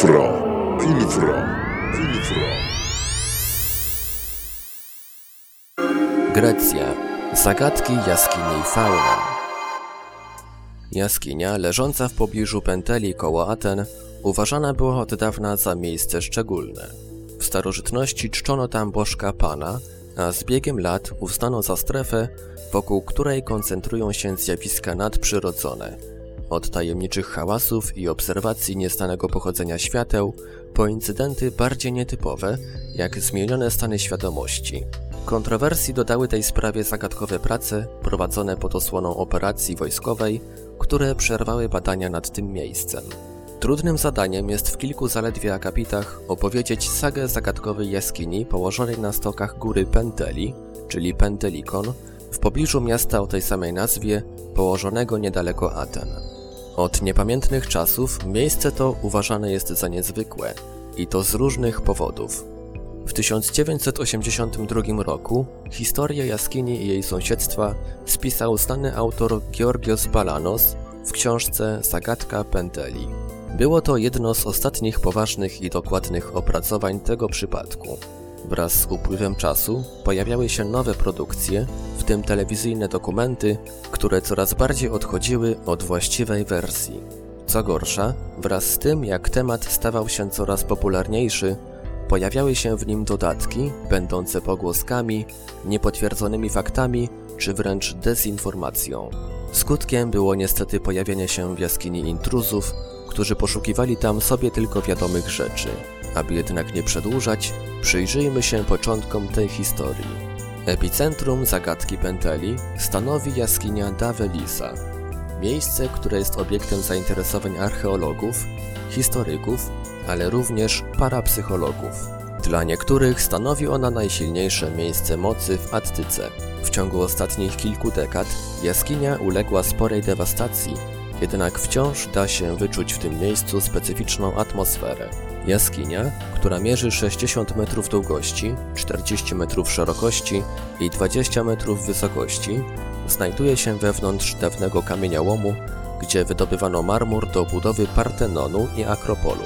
Infra, infra, infra. Grecja. Zagadki jaskini Fauna. Jaskinia, leżąca w pobliżu Penteli koło Aten, uważana była od dawna za miejsce szczególne. W starożytności czczono tam bożka Pana, a z biegiem lat uznano za strefę, wokół której koncentrują się zjawiska nadprzyrodzone. Od tajemniczych hałasów i obserwacji niestanego pochodzenia świateł, po incydenty bardziej nietypowe, jak zmienione stany świadomości. Kontrowersji dodały tej sprawie zagadkowe prace prowadzone pod osłoną operacji wojskowej, które przerwały badania nad tym miejscem. Trudnym zadaniem jest w kilku zaledwie akapitach opowiedzieć sagę zagadkowej jaskini położonej na stokach góry Penteli, czyli Pentelikon, w pobliżu miasta o tej samej nazwie, położonego niedaleko Aten. Od niepamiętnych czasów miejsce to uważane jest za niezwykłe i to z różnych powodów. W 1982 roku historię jaskini i jej sąsiedztwa spisał znany autor Georgios Balanos w książce Zagadka Penteli. Było to jedno z ostatnich poważnych i dokładnych opracowań tego przypadku. Wraz z upływem czasu pojawiały się nowe produkcje, w tym telewizyjne dokumenty, które coraz bardziej odchodziły od właściwej wersji. Co gorsza, wraz z tym jak temat stawał się coraz popularniejszy, pojawiały się w nim dodatki, będące pogłoskami, niepotwierdzonymi faktami czy wręcz dezinformacją. Skutkiem było niestety pojawienie się w jaskini intruzów, którzy poszukiwali tam sobie tylko wiadomych rzeczy. Aby jednak nie przedłużać, przyjrzyjmy się początkom tej historii. Epicentrum zagadki Penteli stanowi jaskinia Davelisa. Miejsce, które jest obiektem zainteresowań archeologów, historyków, ale również parapsychologów. Dla niektórych stanowi ona najsilniejsze miejsce mocy w Attyce. W ciągu ostatnich kilku dekad jaskinia uległa sporej dewastacji, jednak wciąż da się wyczuć w tym miejscu specyficzną atmosferę. Jaskinia, która mierzy 60 metrów długości, 40 metrów szerokości i 20 metrów wysokości, znajduje się wewnątrz dawnego kamieniołomu, gdzie wydobywano marmur do budowy Partenonu i Akropolu.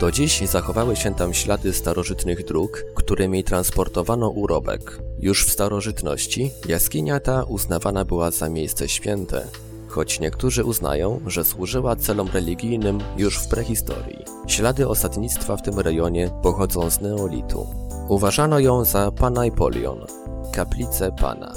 Do dziś zachowały się tam ślady starożytnych dróg, którymi transportowano urobek. Już w starożytności jaskinia ta uznawana była za miejsce święte, choć niektórzy uznają, że służyła celom religijnym już w prehistorii. Ślady osadnictwa w tym rejonie pochodzą z neolitu. Uważano ją za Panaipolion, kaplicę Pana.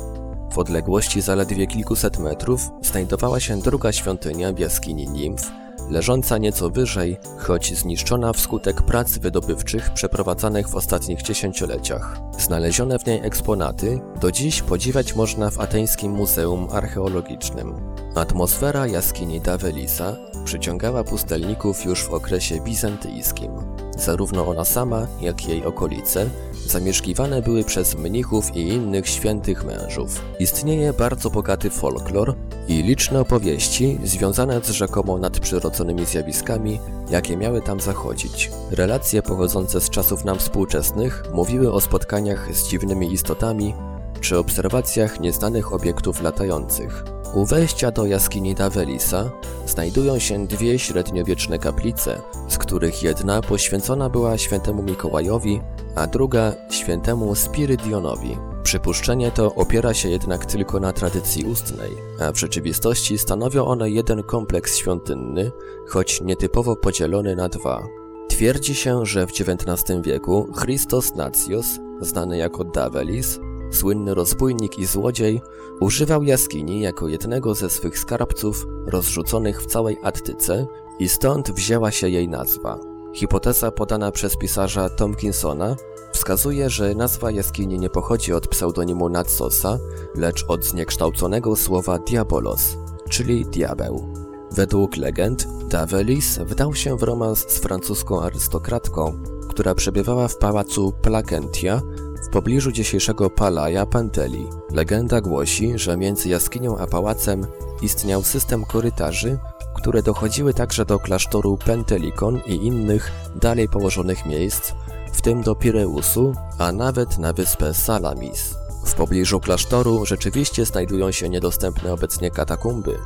W odległości zaledwie kilkuset metrów znajdowała się druga świątynia w jaskini Nimf, leżąca nieco wyżej, choć zniszczona wskutek prac wydobywczych przeprowadzanych w ostatnich dziesięcioleciach. Znalezione w niej eksponaty do dziś podziwiać można w ateńskim Muzeum Archeologicznym. Atmosfera jaskini Davelisa przyciągała pustelników już w okresie bizantyjskim. Zarówno ona sama, jak jej okolice zamieszkiwane były przez mnichów i innych świętych mężów. Istnieje bardzo bogaty folklor i liczne opowieści związane z rzekomo nadprzyrodzonymi zjawiskami, jakie miały tam zachodzić. Relacje pochodzące z czasów nam współczesnych mówiły o spotkaniach z dziwnymi istotami czy obserwacjach nieznanych obiektów latających. U wejścia do jaskini Davelisa znajdują się dwie średniowieczne kaplice, z których jedna poświęcona była świętemu Mikołajowi, a druga świętemu Spirydionowi. Przypuszczenie to opiera się jednak tylko na tradycji ustnej, a w rzeczywistości stanowią one jeden kompleks świątynny, choć nietypowo podzielony na dwa. Twierdzi się, że w XIX wieku Christos Nacios, znany jako Davelis, słynny rozbójnik i złodziej, używał jaskini jako jednego ze swych skarbców rozrzuconych w całej Attyce i stąd wzięła się jej nazwa. Hipoteza podana przez pisarza Tomkinsona wskazuje, że nazwa jaskini nie pochodzi od pseudonimu Natsosa, lecz od zniekształconego słowa diabolos, czyli diabeł. Według legend, Davelis wdał się w romans z francuską arystokratką, która przebywała w pałacu Placentia w pobliżu dzisiejszego Palaja Panteli. Legenda głosi, że między jaskinią a pałacem istniał system korytarzy, które dochodziły także do klasztoru Pentelikon i innych dalej położonych miejsc, w tym do Pireusu, a nawet na wyspę Salamis. W pobliżu klasztoru rzeczywiście znajdują się niedostępne obecnie katakumby,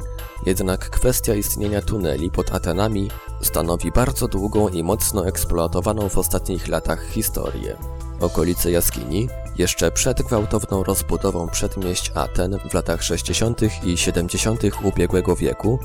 jednak kwestia istnienia tuneli pod Atenami stanowi bardzo długą i mocno eksploatowaną w ostatnich latach historię. Okolice jaskini, jeszcze przed gwałtowną rozbudową przedmieść Aten w latach 60. i 70. ubiegłego wieku,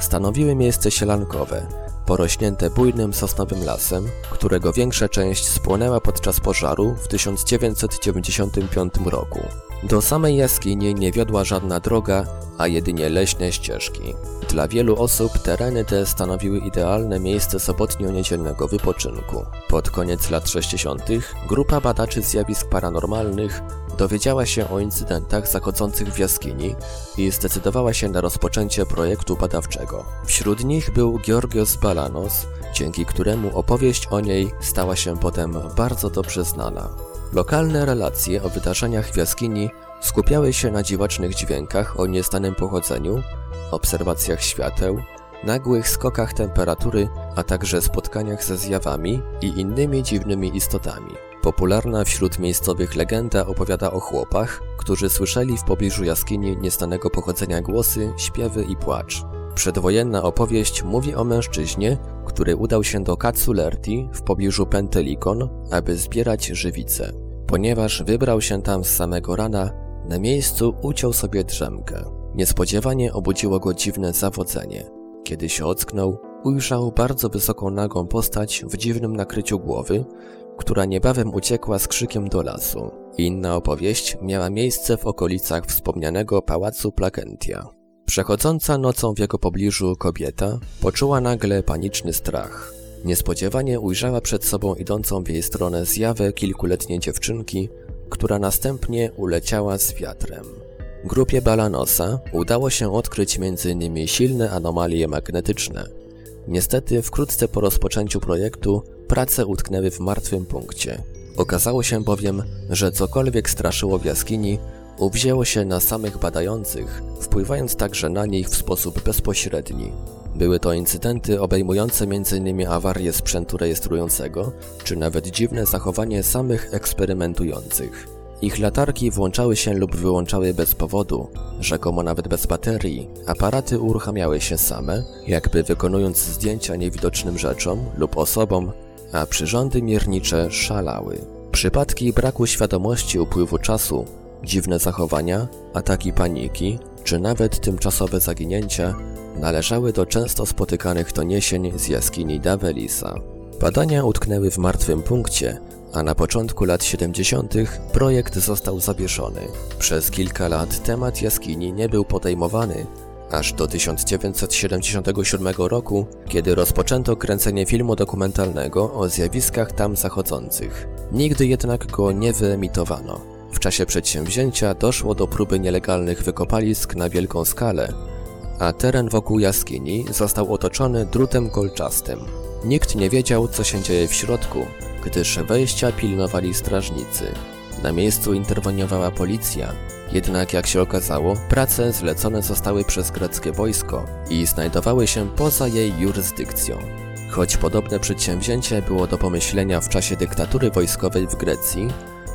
stanowiły miejsce sielankowe, porośnięte bujnym sosnowym lasem, którego większa część spłonęła podczas pożaru w 1995 roku. Do samej jaskini nie wiodła żadna droga, a jedynie leśne ścieżki. Dla wielu osób tereny te stanowiły idealne miejsce sobotnio-niedzielnego wypoczynku. Pod koniec lat 60. grupa badaczy zjawisk paranormalnych dowiedziała się o incydentach zachodzących w jaskini i zdecydowała się na rozpoczęcie projektu badawczego. Wśród nich był Georgios Balanos, dzięki któremu opowieść o niej stała się potem bardzo dobrze znana. Lokalne relacje o wydarzeniach w jaskini skupiały się na dziwacznych dźwiękach o niestanym pochodzeniu, obserwacjach świateł, nagłych skokach temperatury, a także spotkaniach ze zjawami i innymi dziwnymi istotami. Popularna wśród miejscowych legenda opowiada o chłopach, którzy słyszeli w pobliżu jaskini niestanego pochodzenia głosy, śpiewy i płacz. Przedwojenna opowieść mówi o mężczyźnie, który udał się do Katsulerti w pobliżu Pentelikon, aby zbierać żywice. Ponieważ wybrał się tam z samego rana, na miejscu uciął sobie drzemkę. Niespodziewanie obudziło go dziwne zawodzenie. Kiedy się ocknął, ujrzał bardzo wysoką nagą postać w dziwnym nakryciu głowy, która niebawem uciekła z krzykiem do lasu. Inna opowieść miała miejsce w okolicach wspomnianego pałacu Plakentia. Przechodząca nocą w jego pobliżu kobieta poczuła nagle paniczny strach. Niespodziewanie ujrzała przed sobą idącą w jej stronę zjawę kilkuletniej dziewczynki, która następnie uleciała z wiatrem. Grupie Balanosa udało się odkryć m.in. silne anomalie magnetyczne. Niestety wkrótce po rozpoczęciu projektu prace utknęły w martwym punkcie. Okazało się bowiem, że cokolwiek straszyło w jaskini, uwzięło się na samych badających, wpływając także na nich w sposób bezpośredni. Były to incydenty obejmujące m.in. awarię sprzętu rejestrującego, czy nawet dziwne zachowanie samych eksperymentujących. Ich latarki włączały się lub wyłączały bez powodu, rzekomo nawet bez baterii. Aparaty uruchamiały się same, jakby wykonując zdjęcia niewidocznym rzeczom lub osobom, a przyrządy miernicze szalały. Przypadki braku świadomości upływu czasu, dziwne zachowania, ataki paniki, czy nawet tymczasowe zaginięcia należały do często spotykanych doniesień z jaskini Davelisa. Badania utknęły w martwym punkcie, a na początku lat 70. projekt został zawieszony. Przez kilka lat temat jaskini nie był podejmowany, aż do 1977 roku, kiedy rozpoczęto kręcenie filmu dokumentalnego o zjawiskach tam zachodzących. Nigdy jednak go nie wyemitowano. W czasie przedsięwzięcia doszło do próby nielegalnych wykopalisk na wielką skalę, a teren wokół jaskini został otoczony drutem kolczastym. Nikt nie wiedział, co się dzieje w środku, gdyż wejścia pilnowali strażnicy. Na miejscu interweniowała policja, jednak jak się okazało, prace zlecone zostały przez greckie wojsko i znajdowały się poza jej jurysdykcją. Choć podobne przedsięwzięcie było do pomyślenia w czasie dyktatury wojskowej w Grecji,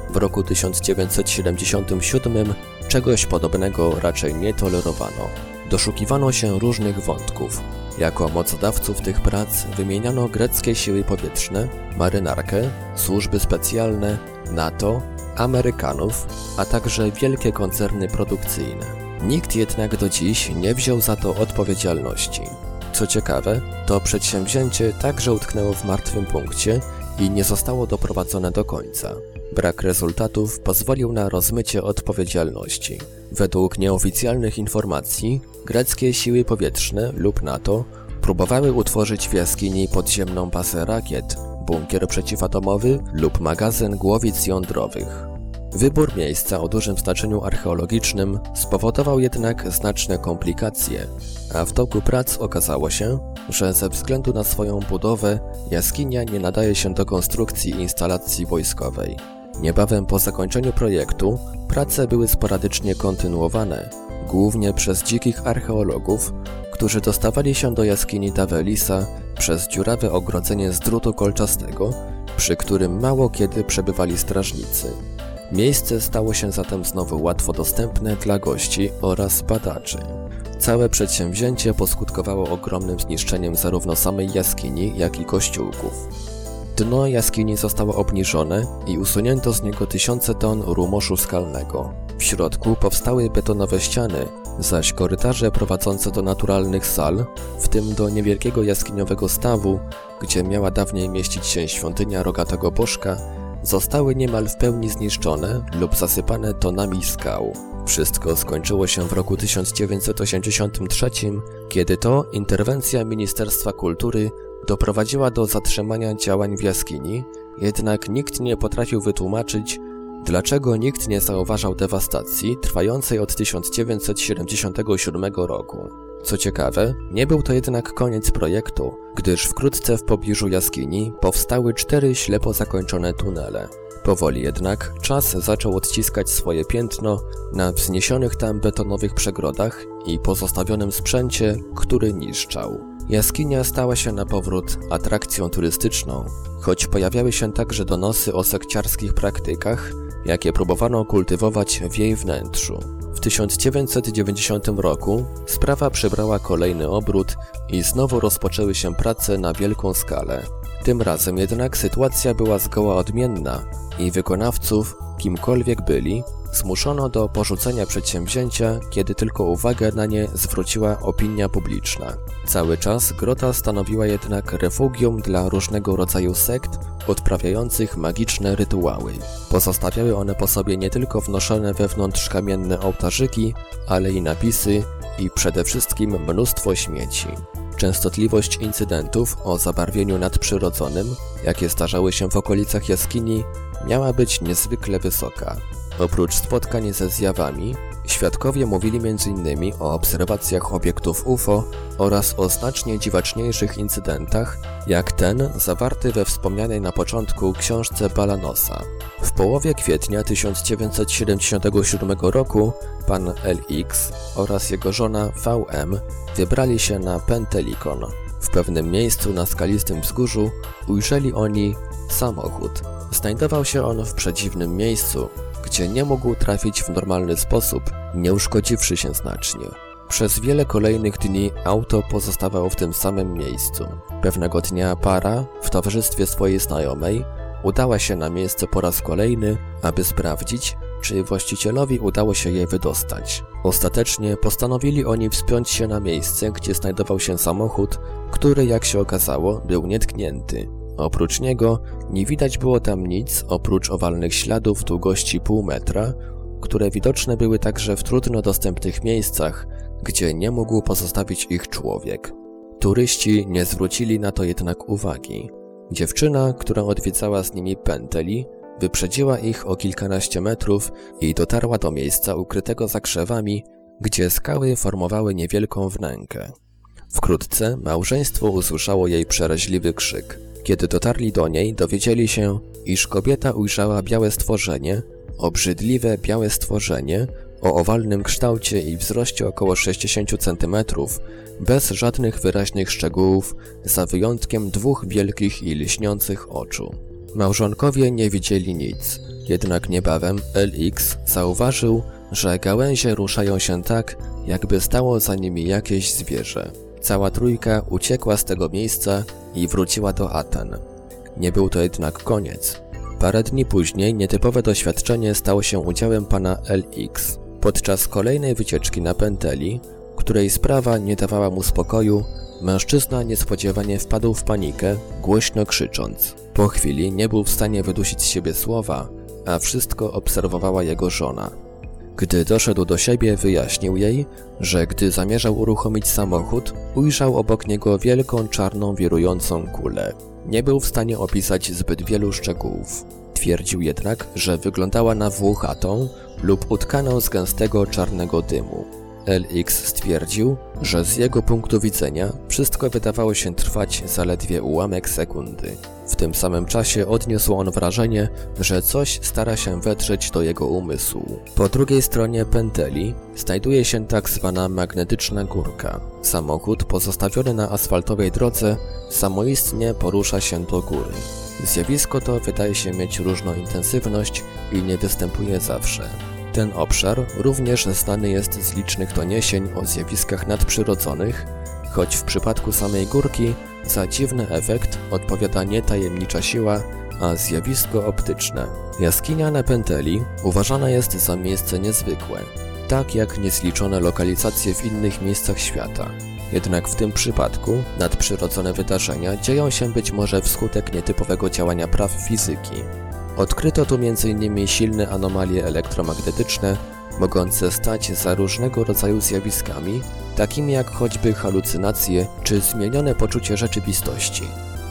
w roku 1977 czegoś podobnego raczej nie tolerowano. Doszukiwano się różnych wątków. Jako mocodawców tych prac wymieniano greckie siły powietrzne, marynarkę, służby specjalne, NATO, Amerykanów, a także wielkie koncerny produkcyjne. Nikt jednak do dziś nie wziął za to odpowiedzialności. Co ciekawe, to przedsięwzięcie także utknęło w martwym punkcie i nie zostało doprowadzone do końca. Brak rezultatów pozwolił na rozmycie odpowiedzialności. Według nieoficjalnych informacji, greckie siły powietrzne lub NATO próbowały utworzyć w jaskini podziemną bazę rakiet, bunkier przeciwatomowy lub magazyn głowic jądrowych. Wybór miejsca o dużym znaczeniu archeologicznym spowodował jednak znaczne komplikacje, a w toku prac okazało się, że ze względu na swoją budowę jaskinia nie nadaje się do konstrukcji instalacji wojskowej. Niebawem po zakończeniu projektu prace były sporadycznie kontynuowane, głównie przez dzikich archeologów, którzy dostawali się do jaskini Davelisa przez dziurawe ogrodzenie z drutu kolczastego, przy którym mało kiedy przebywali strażnicy. Miejsce stało się zatem znowu łatwo dostępne dla gości oraz badaczy. Całe przedsięwzięcie poskutkowało ogromnym zniszczeniem zarówno samej jaskini, jak i kościółków. Dno jaskini zostało obniżone i usunięto z niego tysiące ton rumoszu skalnego. W środku powstały betonowe ściany, zaś korytarze prowadzące do naturalnych sal, w tym do niewielkiego jaskiniowego stawu, gdzie miała dawniej mieścić się świątynia rogatego bożka, zostały niemal w pełni zniszczone lub zasypane tonami skał. Wszystko skończyło się w roku 1983, kiedy to interwencja Ministerstwa Kultury doprowadziła do zatrzymania działań w jaskini, jednak nikt nie potrafił wytłumaczyć, dlaczego nikt nie zauważał dewastacji trwającej od 1977 roku. Co ciekawe, nie był to jednak koniec projektu, gdyż wkrótce w pobliżu jaskini powstały cztery ślepo zakończone tunele. Powoli jednak czas zaczął odciskać swoje piętno na wzniesionych tam betonowych przegrodach i pozostawionym sprzęcie, który niszczał. Jaskinia stała się na powrót atrakcją turystyczną, choć pojawiały się także donosy o sekciarskich praktykach, jakie próbowano kultywować w jej wnętrzu. W 1990 roku sprawa przybrała kolejny obrót i znowu rozpoczęły się prace na wielką skalę. Tym razem jednak sytuacja była zgoła odmienna i wykonawców, kimkolwiek byli, zmuszono do porzucenia przedsięwzięcia, kiedy tylko uwagę na nie zwróciła opinia publiczna. Cały czas grota stanowiła jednak refugium dla różnego rodzaju sekt odprawiających magiczne rytuały. Pozostawiały one po sobie nie tylko wnoszone wewnątrz kamienne ołtarzyki, ale i napisy i przede wszystkim mnóstwo śmieci. Częstotliwość incydentów o zabarwieniu nadprzyrodzonym, jakie zdarzały się w okolicach jaskini, miała być niezwykle wysoka. Oprócz spotkań ze zjawami, świadkowie mówili m.in. o obserwacjach obiektów UFO oraz o znacznie dziwaczniejszych incydentach, jak ten zawarty we wspomnianej na początku książce Balanosa. W połowie kwietnia 1977 roku pan LX oraz jego żona VM wybrali się na Pentelikon. W pewnym miejscu na skalistym wzgórzu ujrzeli oni samochód. Znajdował się on w przedziwnym miejscu, gdzie nie mógł trafić w normalny sposób, nie uszkodziwszy się znacznie. Przez wiele kolejnych dni auto pozostawało w tym samym miejscu. Pewnego dnia para, w towarzystwie swojej znajomej, udała się na miejsce po raz kolejny, aby sprawdzić, czy właścicielowi udało się je wydostać. Ostatecznie postanowili oni wspiąć się na miejsce, gdzie znajdował się samochód, który, jak się okazało, był nietknięty. Oprócz niego nie widać było tam nic oprócz owalnych śladów długości pół metra, które widoczne były także w trudno dostępnych miejscach, gdzie nie mógł pozostawić ich człowiek. Turyści nie zwrócili na to jednak uwagi. Dziewczyna, która odwiedzała z nimi Penteli, wyprzedziła ich o kilkanaście metrów i dotarła do miejsca ukrytego za krzewami, gdzie skały formowały niewielką wnękę. Wkrótce małżeństwo usłyszało jej przeraźliwy krzyk. Kiedy dotarli do niej, dowiedzieli się, iż kobieta ujrzała białe stworzenie, obrzydliwe białe stworzenie o owalnym kształcie i wzroście około 60 cm, bez żadnych wyraźnych szczegółów, za wyjątkiem dwóch wielkich i lśniących oczu. Małżonkowie nie widzieli nic, jednak niebawem LX zauważył, że gałęzie ruszają się tak, jakby stało za nimi jakieś zwierzę. Cała trójka uciekła z tego miejsca i wróciła do Aten. Nie był to jednak koniec. Parę dni później nietypowe doświadczenie stało się udziałem pana LX. Podczas kolejnej wycieczki na Penteli, której sprawa nie dawała mu spokoju, mężczyzna niespodziewanie wpadł w panikę, głośno krzycząc. Po chwili nie był w stanie wydusić z siebie słowa, a wszystko obserwowała jego żona. Gdy doszedł do siebie, wyjaśnił jej, że gdy zamierzał uruchomić samochód, ujrzał obok niego wielką czarną wirującą kulę. Nie był w stanie opisać zbyt wielu szczegółów. Twierdził jednak, że wyglądała na włochatą lub utkaną z gęstego czarnego dymu. LX stwierdził, że z jego punktu widzenia wszystko wydawało się trwać zaledwie ułamek sekundy. Tym samym czasie odniósł on wrażenie, że coś stara się wetrzeć do jego umysłu. Po drugiej stronie pęteli znajduje się tak zwana magnetyczna górka. Samochód pozostawiony na asfaltowej drodze samoistnie porusza się do góry. Zjawisko to wydaje się mieć różną intensywność i nie występuje zawsze. Ten obszar również znany jest z licznych doniesień o zjawiskach nadprzyrodzonych, choć w przypadku samej górki za dziwny efekt odpowiada nie tajemnicza siła, a zjawisko optyczne. Jaskinia Nepenteli uważana jest za miejsce niezwykłe, tak jak niezliczone lokalizacje w innych miejscach świata. Jednak w tym przypadku nadprzyrodzone wydarzenia dzieją się być może wskutek nietypowego działania praw fizyki. Odkryto tu m.in. silne anomalie elektromagnetyczne, mogące stać za różnego rodzaju zjawiskami, takimi jak choćby halucynacje czy zmienione poczucie rzeczywistości.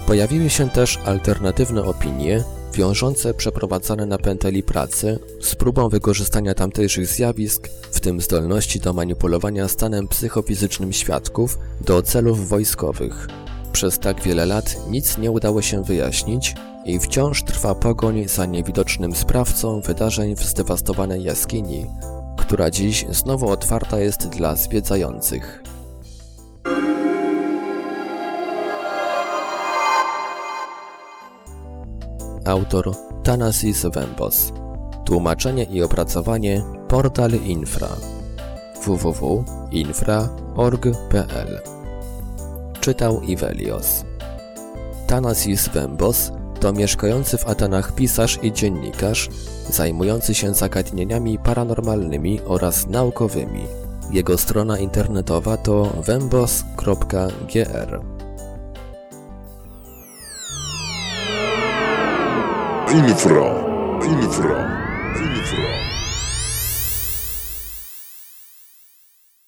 Pojawiły się też alternatywne opinie, wiążące przeprowadzane na pęteli prace z próbą wykorzystania tamtejszych zjawisk, w tym zdolności do manipulowania stanem psychofizycznym świadków, do celów wojskowych. Przez tak wiele lat nic nie udało się wyjaśnić i wciąż trwa pogoń za niewidocznym sprawcą wydarzeń w zdewastowanej jaskini, która dziś znowu otwarta jest dla zwiedzających. Autor Thanasis Wembos. Tłumaczenie i opracowanie Portal Infra www.infra.org.pl Czytał Ivelios. Thanasis Wembos to mieszkający w Atenach pisarz i dziennikarz zajmujący się zagadnieniami paranormalnymi oraz naukowymi. Jego strona internetowa to wembos.gr. Infra. Infra. Infra.